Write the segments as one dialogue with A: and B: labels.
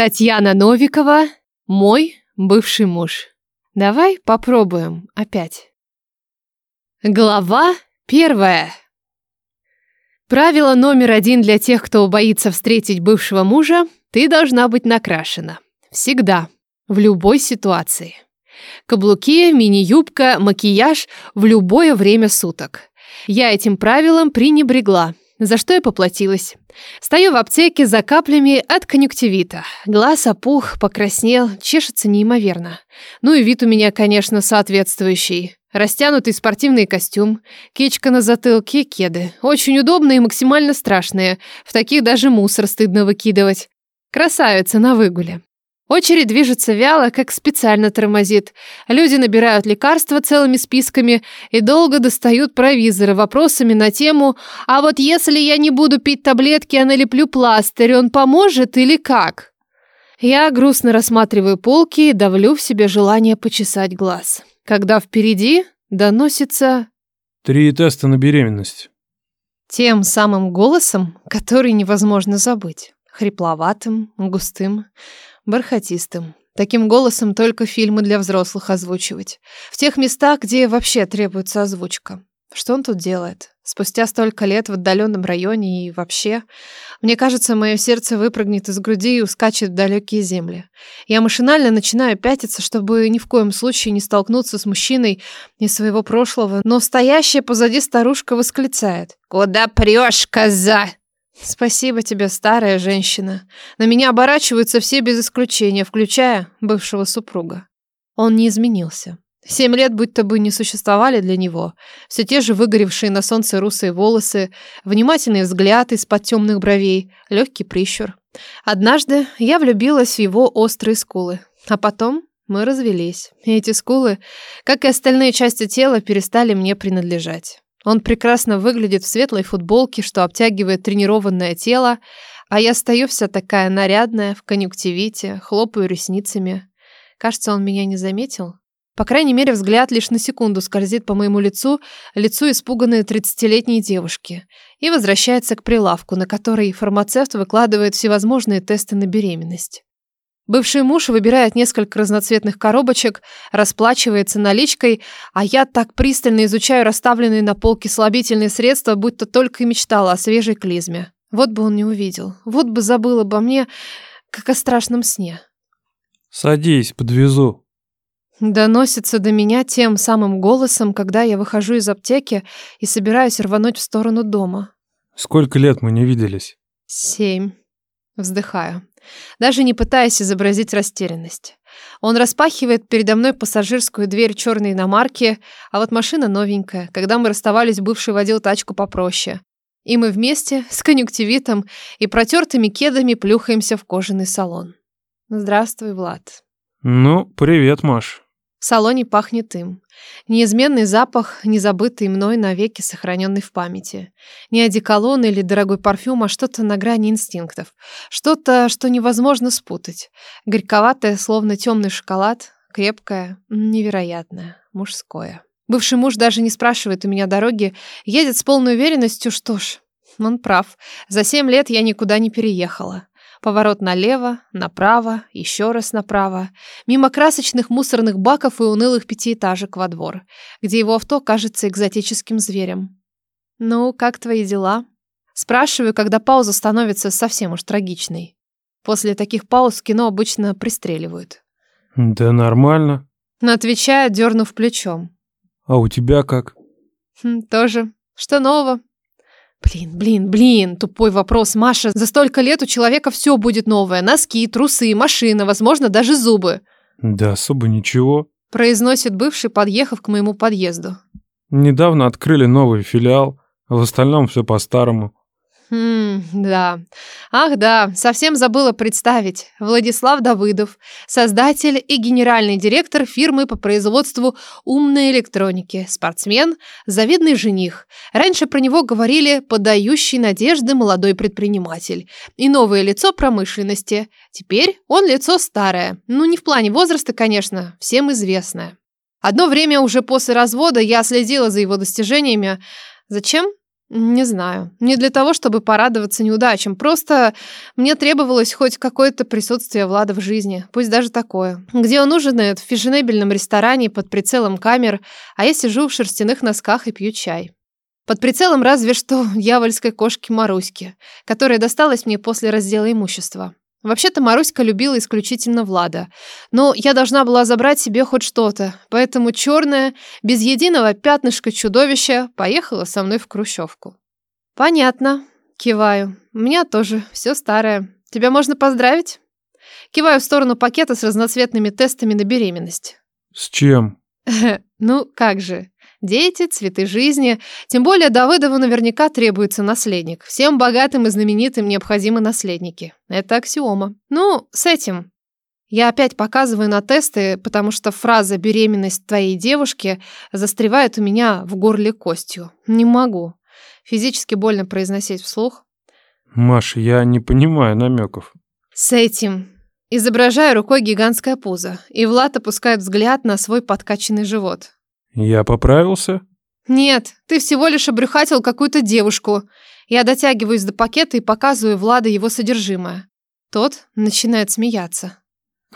A: Татьяна Новикова, мой бывший муж. Давай попробуем опять. Глава первая. Правило номер один для тех, кто боится встретить бывшего мужа – ты должна быть накрашена. Всегда. В любой ситуации. Каблуки, мини-юбка, макияж в любое время суток. Я этим правилом пренебрегла, за что и поплатилась. Стою в аптеке за каплями от конъюнктивита. Глаз опух, покраснел, чешется неимоверно. Ну и вид у меня, конечно, соответствующий. Растянутый спортивный костюм, кичка на затылке, кеды. Очень удобные и максимально страшные. В таких даже мусор стыдно выкидывать. Красавица на выгуле. Очередь движется вяло, как специально тормозит. Люди набирают лекарства целыми списками и долго достают провизора вопросами на тему «А вот если я не буду пить таблетки, а налеплю пластырь, он поможет или как?» Я грустно рассматриваю полки и давлю в себе желание почесать глаз. Когда впереди доносится...
B: Три теста на беременность.
A: Тем самым голосом, который невозможно забыть. Хрипловатым, густым бархатистым. Таким голосом только фильмы для взрослых озвучивать. В тех местах, где вообще требуется озвучка. Что он тут делает? Спустя столько лет в отдаленном районе и вообще... Мне кажется, мое сердце выпрыгнет из груди и ускачет в далекие земли. Я машинально начинаю пятиться, чтобы ни в коем случае не столкнуться с мужчиной из своего прошлого, но стоящая позади старушка восклицает. «Куда прешь, коза?» Спасибо тебе, старая женщина. На меня оборачиваются все без исключения, включая бывшего супруга. Он не изменился. Семь лет будто бы не существовали для него. Все те же выгоревшие на солнце русые волосы, внимательный взгляд из-под темных бровей, легкий прищур. Однажды я влюбилась в его острые скулы, а потом мы развелись. И эти скулы, как и остальные части тела, перестали мне принадлежать. Он прекрасно выглядит в светлой футболке, что обтягивает тренированное тело, а я стою вся такая нарядная, в конъюнктивите, хлопаю ресницами. Кажется, он меня не заметил. По крайней мере, взгляд лишь на секунду скользит по моему лицу, лицу испуганной тридцатилетней девушки, и возвращается к прилавку, на который фармацевт выкладывает всевозможные тесты на беременность. Бывший муж выбирает несколько разноцветных коробочек, расплачивается наличкой, а я так пристально изучаю расставленные на полке слабительные средства, будто только и мечтала о свежей клизме. Вот бы он не увидел, вот бы забыл обо мне, как о страшном сне.
B: «Садись, подвезу».
A: Доносится до меня тем самым голосом, когда я выхожу из аптеки и собираюсь рвануть в сторону дома.
B: «Сколько лет мы не виделись?»
A: «Семь». Вздыхаю даже не пытаясь изобразить растерянность. Он распахивает передо мной пассажирскую дверь черной иномарки, а вот машина новенькая. Когда мы расставались, бывший водил тачку попроще. И мы вместе с конъюнктивитом и протертыми кедами плюхаемся в кожаный салон. Здравствуй, Влад.
B: Ну, привет, Маш.
A: В салоне пахнет им. Неизменный запах, незабытый мной навеки сохраненный в памяти. Не одеколон или дорогой парфюм, а что-то на грани инстинктов. Что-то, что невозможно спутать. Горьковатое, словно темный шоколад, крепкое, невероятное, мужское. Бывший муж даже не спрашивает у меня дороги, едет с полной уверенностью, что ж, он прав. За семь лет я никуда не переехала. Поворот налево, направо, еще раз направо. Мимо красочных мусорных баков и унылых пятиэтажек во двор, где его авто кажется экзотическим зверем. «Ну, как твои дела?» Спрашиваю, когда пауза становится совсем уж трагичной. После таких пауз кино обычно пристреливают.
B: «Да нормально», —
A: отвечает, дернув плечом.
B: «А у тебя как?»
A: хм, «Тоже. Что нового?» Блин, блин, блин, тупой вопрос, Маша. За столько лет у человека все будет новое. Носки, трусы, машина, возможно, даже зубы.
B: Да особо ничего.
A: Произносит бывший, подъехав к моему подъезду.
B: Недавно открыли новый филиал. В остальном все по-старому.
A: Хм, да. Ах, да, совсем забыла представить. Владислав Давыдов, создатель и генеральный директор фирмы по производству умной электроники, спортсмен, завидный жених. Раньше про него говорили подающий надежды молодой предприниматель и новое лицо промышленности. Теперь он лицо старое. Ну, не в плане возраста, конечно, всем известное. Одно время уже после развода я следила за его достижениями. Зачем? Не знаю. Не для того, чтобы порадоваться неудачам. Просто мне требовалось хоть какое-то присутствие Влада в жизни. Пусть даже такое. Где он ужинает? В фешенебельном ресторане под прицелом камер, а я сижу в шерстяных носках и пью чай. Под прицелом разве что дьявольской кошки Маруськи, которая досталась мне после раздела имущества. Вообще-то Маруська любила исключительно Влада. Но я должна была забрать себе хоть что-то, поэтому черное, без единого пятнышка чудовища поехала со мной в Хрущевку. Понятно. Киваю. У меня тоже все старое. Тебя можно поздравить? Киваю в сторону пакета с разноцветными тестами на беременность.
B: С чем?
A: Ну, как же. Дети, цветы жизни. Тем более Давыдову наверняка требуется наследник. Всем богатым и знаменитым необходимы наследники. Это аксиома. Ну, с этим. Я опять показываю на тесты, потому что фраза «беременность твоей девушки» застревает у меня в горле костью. Не могу. Физически больно произносить вслух.
B: Маша, я не понимаю намеков.
A: С этим. Изображаю рукой гигантское пузо, и Влад опускает взгляд на свой подкачанный живот.
B: Я поправился?
A: Нет, ты всего лишь обрюхатил какую-то девушку. Я дотягиваюсь до пакета и показываю Влада его содержимое. Тот начинает смеяться.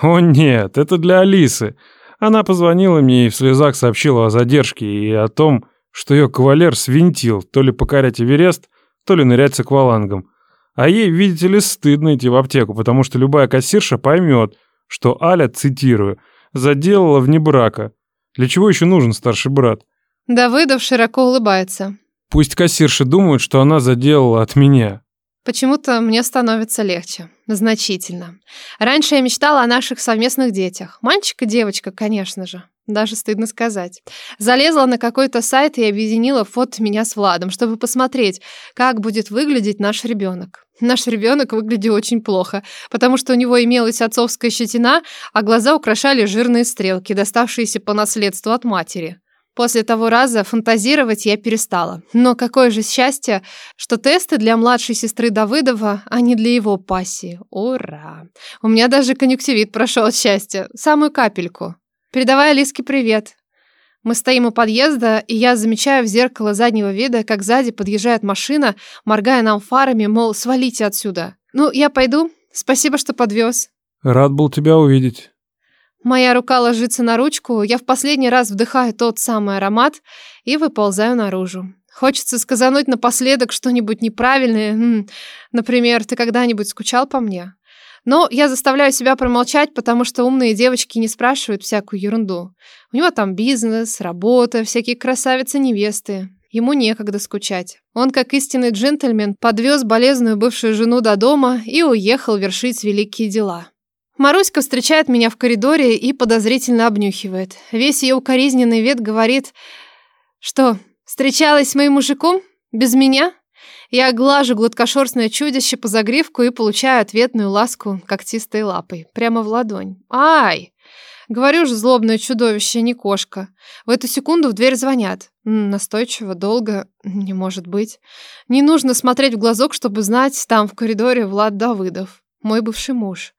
B: О нет, это для Алисы. Она позвонила мне и в слезах сообщила о задержке и о том, что ее кавалер свинтил то ли покорять Эверест, то ли нырять с аквалангом. А ей, видите ли, стыдно идти в аптеку, потому что любая кассирша поймет, что Аля, цитирую, заделала вне брака. Для чего еще нужен старший брат?
A: Давыдов широко улыбается.
B: Пусть кассирши думают, что она заделала от меня.
A: Почему-то мне становится легче. Значительно. Раньше я мечтала о наших совместных детях. Мальчик и девочка, конечно же. Даже стыдно сказать. Залезла на какой-то сайт и объединила фото меня с Владом, чтобы посмотреть, как будет выглядеть наш ребенок. Наш ребенок выглядел очень плохо, потому что у него имелась отцовская щетина, а глаза украшали жирные стрелки, доставшиеся по наследству от матери. После того раза фантазировать я перестала. Но какое же счастье, что тесты для младшей сестры Давыдова, а не для его пассии. Ура! У меня даже конъюнктивит прошел от счастья. Самую капельку. Передавай Алиске привет. Мы стоим у подъезда, и я замечаю в зеркало заднего вида, как сзади подъезжает машина, моргая нам фарами, мол, свалите отсюда. Ну, я пойду. Спасибо, что подвез.
B: Рад был тебя увидеть.
A: Моя рука ложится на ручку, я в последний раз вдыхаю тот самый аромат и выползаю наружу. Хочется сказануть напоследок что-нибудь неправильное. Например, ты когда-нибудь скучал по мне? Но я заставляю себя промолчать, потому что умные девочки не спрашивают всякую ерунду. У него там бизнес, работа, всякие красавицы-невесты. Ему некогда скучать. Он, как истинный джентльмен, подвез болезную бывшую жену до дома и уехал вершить великие дела. Маруська встречает меня в коридоре и подозрительно обнюхивает. Весь ее укоризненный вид говорит, что встречалась с моим мужиком? Без меня? Я глажу гладкошерстное чудище по загривку и получаю ответную ласку когтистой лапой. Прямо в ладонь. Ай! Говорю же, злобное чудовище, не кошка. В эту секунду в дверь звонят. Настойчиво, долго, не может быть. Не нужно смотреть в глазок, чтобы знать, там в коридоре Влад Давыдов, мой бывший муж.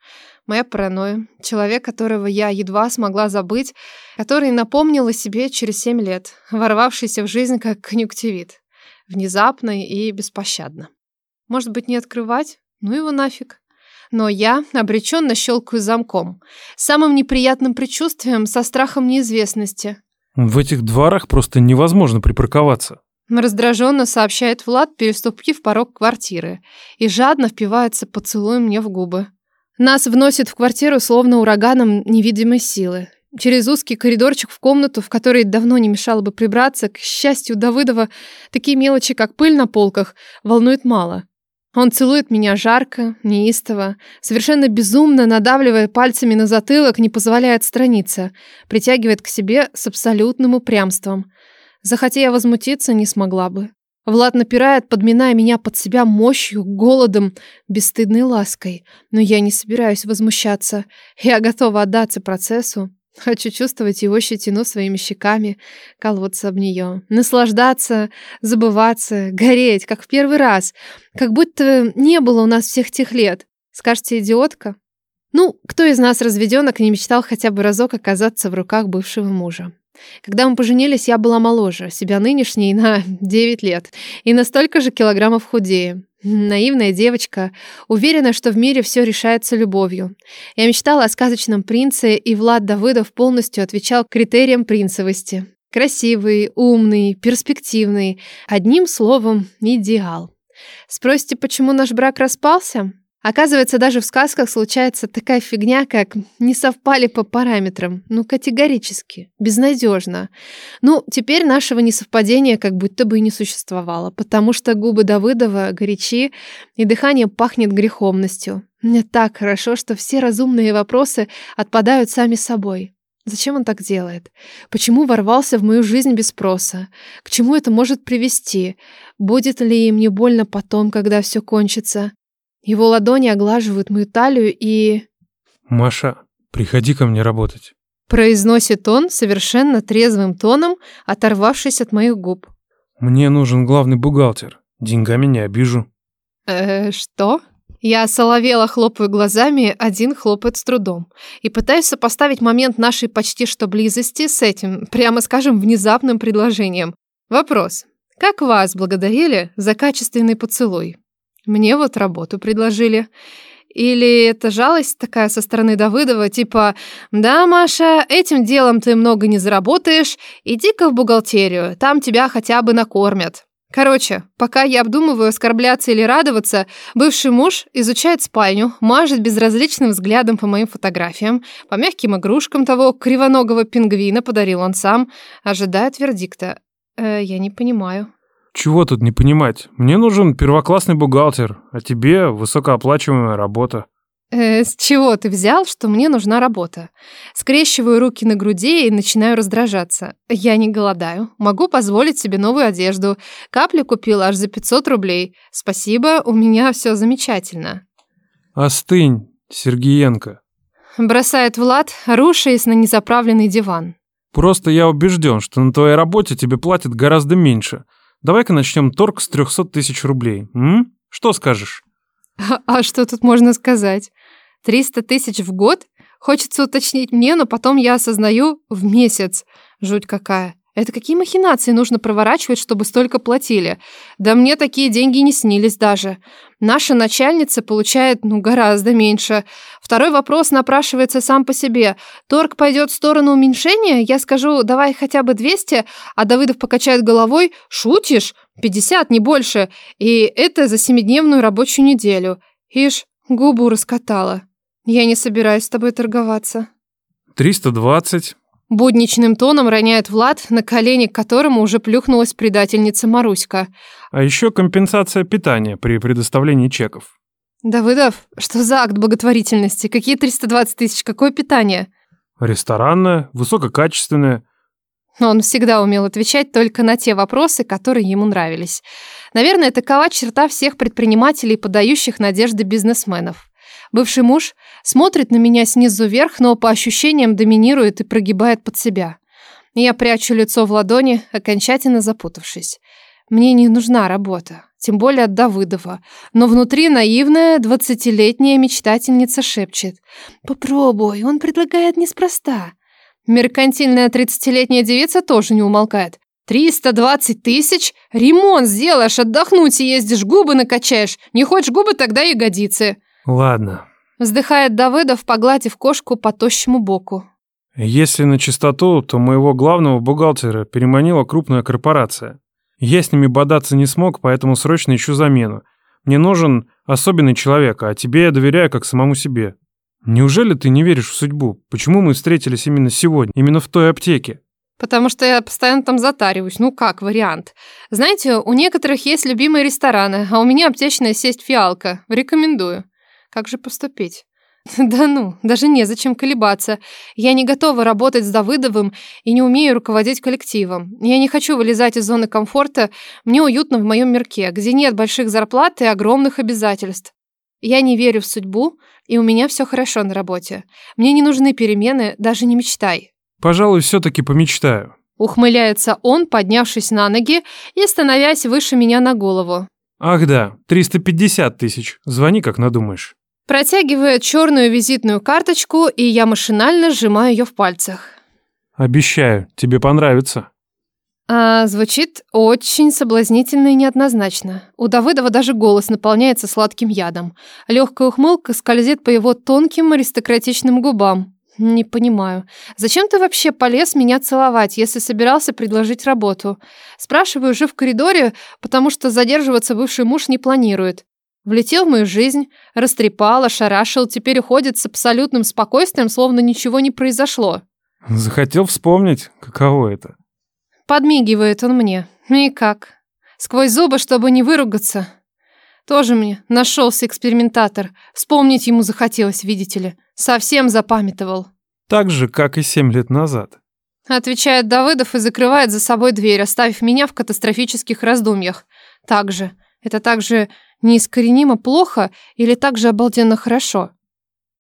A: Моя паранойя. Человек, которого я едва смогла забыть, который напомнил о себе через семь лет, ворвавшийся в жизнь как конъюнктивит. Внезапно и беспощадно. Может быть, не открывать? Ну его нафиг. Но я обреченно щелкаю замком. Самым неприятным предчувствием, со страхом неизвестности.
B: В этих дворах просто невозможно припарковаться.
A: Раздраженно сообщает Влад, переступив порог квартиры, и жадно впивается поцелуем мне в губы. Нас вносит в квартиру словно ураганом невидимой силы. Через узкий коридорчик в комнату, в которой давно не мешало бы прибраться, к счастью Давыдова, такие мелочи, как пыль на полках, волнует мало. Он целует меня жарко, неистово, совершенно безумно, надавливая пальцами на затылок, не позволяя отстраниться, притягивает к себе с абсолютным упрямством. Захотя я возмутиться, не смогла бы. Влад напирает, подминая меня под себя мощью, голодом, бесстыдной лаской. Но я не собираюсь возмущаться. Я готова отдаться процессу. Хочу чувствовать его щетину своими щеками, колоться об нее, наслаждаться, забываться, гореть, как в первый раз, как будто не было у нас всех тех лет. Скажете, идиотка? Ну, кто из нас разведенок не мечтал хотя бы разок оказаться в руках бывшего мужа? Когда мы поженились, я была моложе, себя нынешней на 9 лет, и на столько же килограммов худее. Наивная девочка, уверена, что в мире все решается любовью. Я мечтала о сказочном принце, и Влад Давыдов полностью отвечал критериям принцевости. Красивый, умный, перспективный. Одним словом, идеал. Спросите, почему наш брак распался? Оказывается, даже в сказках случается такая фигня, как не совпали по параметрам. Ну, категорически. Безнадежно. Ну, теперь нашего несовпадения как будто бы и не существовало, потому что губы Давыдова горячи, и дыхание пахнет греховностью. Мне так хорошо, что все разумные вопросы отпадают сами собой. Зачем он так делает? Почему ворвался в мою жизнь без спроса? К чему это может привести? Будет ли мне больно потом, когда все кончится? Его ладони оглаживают мою талию и...
B: «Маша, приходи ко мне работать», —
A: произносит он совершенно трезвым тоном, оторвавшись от моих губ.
B: «Мне нужен главный бухгалтер. Деньгами не обижу».
A: «Э, что?» Я соловела, хлопаю глазами, один хлопает с трудом. И пытаюсь сопоставить момент нашей почти что близости с этим, прямо скажем, внезапным предложением. Вопрос. Как вас благодарили за качественный поцелуй? Мне вот работу предложили. Или это жалость такая со стороны Давыдова, типа «Да, Маша, этим делом ты много не заработаешь, иди-ка в бухгалтерию, там тебя хотя бы накормят». Короче, пока я обдумываю, оскорбляться или радоваться, бывший муж изучает спальню, мажет безразличным взглядом по моим фотографиям, по мягким игрушкам того кривоногого пингвина подарил он сам, ожидает вердикта. Э, я не понимаю.
B: Чего тут не понимать? Мне нужен первоклассный бухгалтер, а тебе высокооплачиваемая работа.
A: Э, с чего ты взял, что мне нужна работа? Скрещиваю руки на груди и начинаю раздражаться. Я не голодаю. Могу позволить себе новую одежду. Капли купила аж за 500 рублей. Спасибо, у меня все замечательно.
B: Остынь, Сергеенко.
A: Бросает Влад, рушаясь на незаправленный диван.
B: Просто я убежден, что на твоей работе тебе платят гораздо меньше. Давай-ка начнем торг с 300 тысяч рублей. М? Что скажешь?
A: А, а что тут можно сказать? 300 тысяч в год? Хочется уточнить мне, но потом я осознаю в месяц. Жуть какая. Это какие махинации нужно проворачивать, чтобы столько платили? Да мне такие деньги не снились даже. Наша начальница получает, ну, гораздо меньше. Второй вопрос напрашивается сам по себе. Торг пойдет в сторону уменьшения? Я скажу, давай хотя бы 200, а Давыдов покачает головой. Шутишь? 50, не больше. И это за семидневную рабочую неделю. Ишь, губу раскатала. Я не собираюсь с тобой торговаться.
B: 320.
A: Будничным тоном роняет Влад, на колени к которому уже плюхнулась предательница Маруська.
B: А еще компенсация питания при предоставлении чеков.
A: Давыдов, что за акт благотворительности? Какие 320 тысяч? Какое питание?
B: Ресторанное, высококачественное.
A: Он всегда умел отвечать только на те вопросы, которые ему нравились. Наверное, такова черта всех предпринимателей, подающих надежды бизнесменов. Бывший муж смотрит на меня снизу вверх, но по ощущениям доминирует и прогибает под себя. Я прячу лицо в ладони, окончательно запутавшись. Мне не нужна работа, тем более от Давыдова. Но внутри наивная двадцатилетняя мечтательница шепчет. «Попробуй, он предлагает неспроста». Меркантильная тридцатилетняя девица тоже не умолкает. «Триста двадцать тысяч? Ремонт сделаешь, отдохнуть ездишь, губы накачаешь. Не хочешь губы, тогда ягодицы».
B: Ладно.
A: Вздыхает Давыдов, погладив кошку по тощему боку.
B: Если на чистоту, то моего главного бухгалтера переманила крупная корпорация. Я с ними бодаться не смог, поэтому срочно ищу замену. Мне нужен особенный человек, а тебе я доверяю как самому себе. Неужели ты не веришь в судьбу? Почему мы встретились именно сегодня, именно в той аптеке?
A: Потому что я постоянно там затариваюсь. Ну как вариант? Знаете, у некоторых есть любимые рестораны, а у меня аптечная сесть фиалка. Рекомендую. Как же поступить? Да ну, даже незачем колебаться. Я не готова работать с Давыдовым и не умею руководить коллективом. Я не хочу вылезать из зоны комфорта. Мне уютно в моем мирке, где нет больших зарплат и огромных обязательств. Я не верю в судьбу, и у меня все хорошо на работе. Мне не нужны перемены, даже не мечтай.
B: Пожалуй, все-таки помечтаю.
A: Ухмыляется он, поднявшись на ноги и становясь выше меня на голову.
B: Ах да, 350 тысяч. Звони, как надумаешь.
A: Протягивает черную визитную карточку, и я машинально сжимаю ее в пальцах.
B: Обещаю, тебе понравится.
A: А, звучит очень соблазнительно и неоднозначно. У Давыдова даже голос наполняется сладким ядом. Легкая ухмылка скользит по его тонким аристократичным губам. Не понимаю, зачем ты вообще полез меня целовать, если собирался предложить работу? Спрашиваю уже в коридоре, потому что задерживаться бывший муж не планирует. Влетел в мою жизнь, растрепал, ошарашил, теперь уходит с абсолютным спокойствием, словно ничего не произошло.
B: Захотел вспомнить, каково это.
A: Подмигивает он мне. Ну и как? Сквозь зубы, чтобы не выругаться. Тоже мне нашелся экспериментатор. Вспомнить ему захотелось, видите ли. Совсем запамятовал.
B: Так же, как и семь лет назад.
A: Отвечает Давыдов и закрывает за собой дверь, оставив меня в катастрофических раздумьях. Так же. Это так же неискоренимо плохо или так же обалденно хорошо?